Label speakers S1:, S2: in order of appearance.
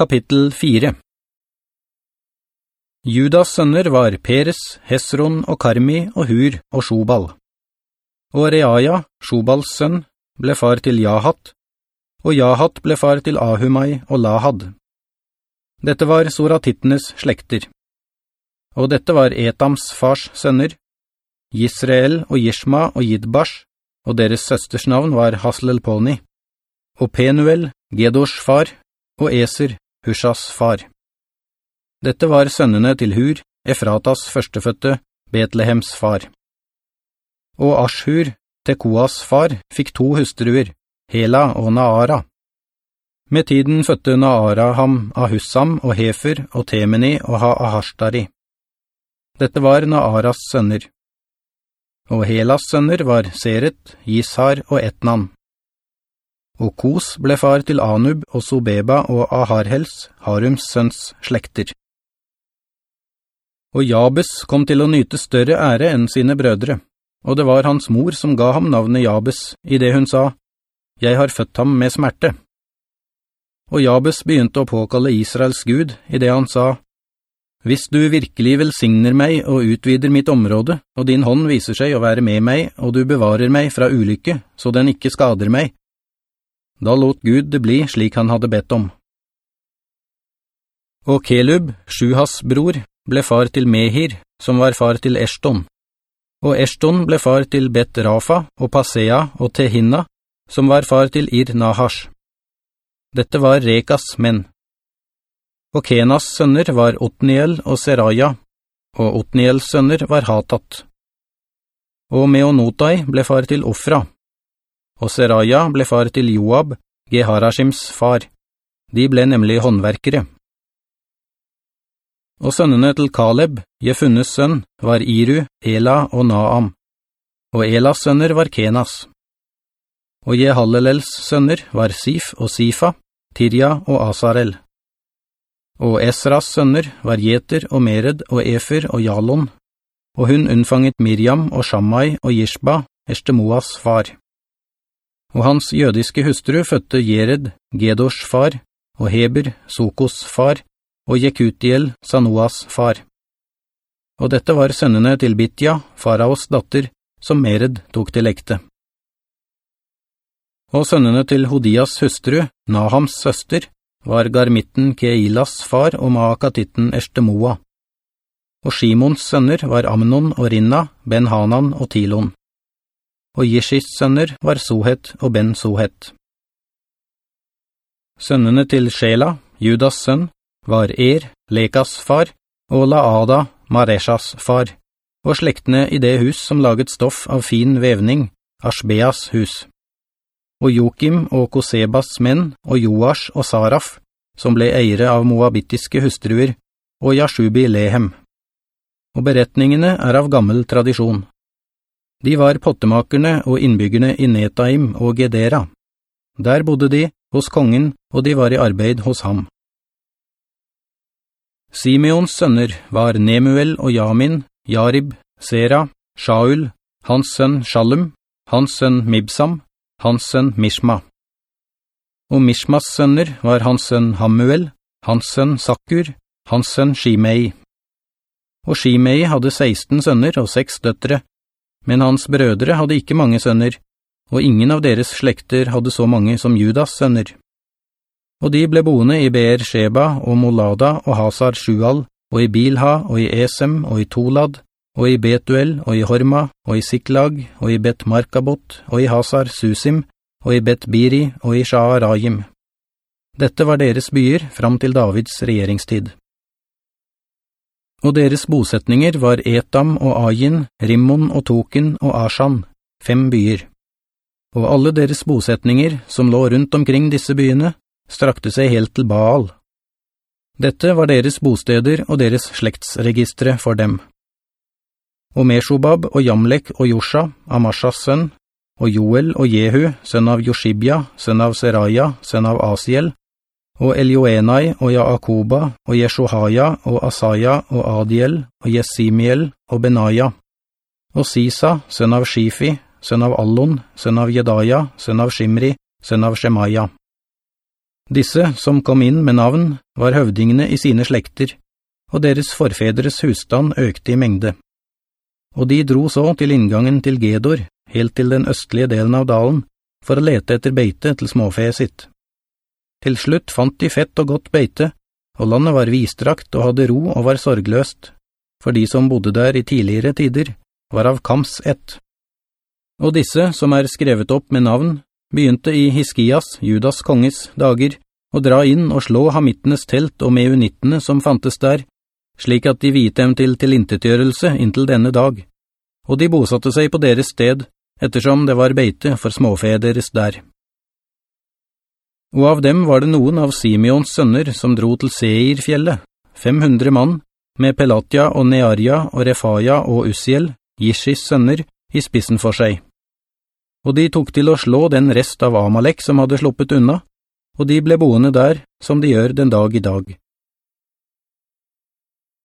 S1: Kapittel 4 Judas sønner var Peres, Hesron og Karmi og Hur og Shobal. Og Reaja, Shobals sønn, ble far til Jahat, og Jahat ble far til Ahumai og Lahad. Dette var Soratittenes slekter. Og dette var Etams fars sønner, Yisrael og Yishma og Yidbash, og deres søsters navn var Haslelponi, og Penuel, Gedors far, og Eser, Hushas far. Dette var sønnene til Hur, Efratas førsteføtte, Betlehems far. Og Ashur, Tekoas far, fikk to hustruer, Hela og Naara. Med tiden fødte Naara ham Ahussam og Hefer og Temeni og Ha-Ahashtari. Dette var Naaras sønner. Og Helas sønner var Seret, Gishar og Etnan. Og Kos ble far til Anub og Sobeba og Aharhels, Harums sønns slekter. Og Jabes kom til å nyte større ære enn sine brødre, og det var hans mor som ga ham navnet Jabes, i det hun sa, «Jeg har født ham med smerte». Og Jabes begynte å påkalle Israels Gud, i det han sa, «Hvis du virkelig velsigner meg og utvider mitt område, og din hånd viser seg å være med meg, og du bevarer meg fra ulykke, så den ikke skader meg, da lot Gud det bli slik han hadde bedt om. Og Kelub, Sjuhas bror, ble far til Mehir, som var far til Eshton. Og Eshton ble far til Bet Rafa og Pasea og Tehinna, som var far til Ir Nahash. Dette var Rekas menn. Og Kenas sønner var Otniel og Seraja, og Otniels sønner var Hatat. Og Meonotai ble far til Ofra. Og Seraja ble far til Joab, Geharashims far. De ble nemlig håndverkere. Og sønnene til Kaleb, Jefunnes sønn, var Iru, Ela og Naam. Og Elas sønner var Kenas. Og Jehalelels sønner var Sif og Sifa, Tirja og Asarel. Og Esras sønner var Jeter og Mered og Efer og Jalon, og hun unnfanget Miriam og Shammai og Jishba, Estemoas far. Og hans jødiske hustru fødte Jered, Gedors far, og Heber, Sokos far, og Jekutiel, Sanoas far. Og dette var sønnene til Bitja, faraos datter, som Mered tok til ekte. Og sønnene til Hodias hustru, Nahams søster, var Garmitten Keilas far og Maakatitten Eshtemoa. Og Shimons sønner var Amnon og Rinna, Ben-Hanan og Tilon. Og Jishis sønner var Sohet og Ben-Sohet. Sønnene til Shela, Judas sønn, var Er, Lekas far, og Laada, Mareshas far, og slektene i det hus som laget stoff av fin vevning, Ashbeas hus. Og Jokim og Kosebas menn, og Joash og Saraf, som ble eiere av moabittiske hustruer, og Yashubi Lehem. Og beretningene er av gammel tradisjon. De var pottemakerne og innbyggerne i Netaim og Gedera. Der bodde de, hos kongen, og de var i arbeid hos ham. Simeons sønner var Nemuel og Jamin, Jarib, Sera, Shaul, hans sønn Shalom, hans sønn Mibsam, hans sønn Mishma. Og Mishmas sønner var hans sønn Hamuel, hans sønn Sakur, hans sønn Shimei. Og Shimei hadde 16 sønner og 6 døttere, men hans brødre hadde ikke mange sønner, og ingen av deres slekter hadde så mange som Judas sønner. Og de ble boende i Beer Sheba og Molada og Hazar Shual, og i Bilha og i Esem og i Tolad, og i Betuel og i Horma og i Siklag og i Bet Markabot og i Hazar Susim og i Bet Biri og i Shaarajim. Dette var deres byer fram til Davids regjeringstid. Og deres bosetninger var Etam og Ayin, Rimmon og Token og Ashan, fem byer. Og alle deres bosetninger, som lå rundt omkring disse byene, strakte seg helt til Baal. Dette var deres bosteder og deres slektsregistre for dem. Og Meshobab og Jamlek og Josha, Amashas sønn, og Joel og Jehu, sønn av Joshibia, sønn av Seraya, sønn av Asiel, og Elioenai og Jaakoba og Jeshohaya og Asaya og Adiel og Jesimiel og Benaya, og Sisa, sønn av Shifi, sønn av Allon, sønn av Jedaya, sønn av Shimri, sønn av Shemaya. Disse som kom inn med navn var høvdingene i sine slekter, og deres forfedres husstand økte i mengde. Og de dro så til inngangen til Gedor, helt til den østlige delen av dalen, for å lete etter beite til småfe sitt. Til slutt fant de fett og godt beite, og landet var vistrakt og hadde ro og var sorgløst, for de som bodde der i tidligere tider var av Kams ett. Og disse, som er skrevet opp med navn, begynte i Hiskias, Judas konges, dager, å dra inn og slå hamittenes telt og meunittene som fantes der, slik at de vite dem til tilintetgjørelse inntil denne dag, og de bosatte seg på deres sted, ettersom det var beite for småfe deres der. Og av dem var det noen av Simeons sønner som dro til Seirfjellet, 500 mann, med Pelatia og Nearia og Refaja og Usiel, Gishis sønner, i spissen for seg. Og de tok til å slå den rest av Amalek som hadde sluppet unna, og de ble boende der, som de gjør den dag i dag.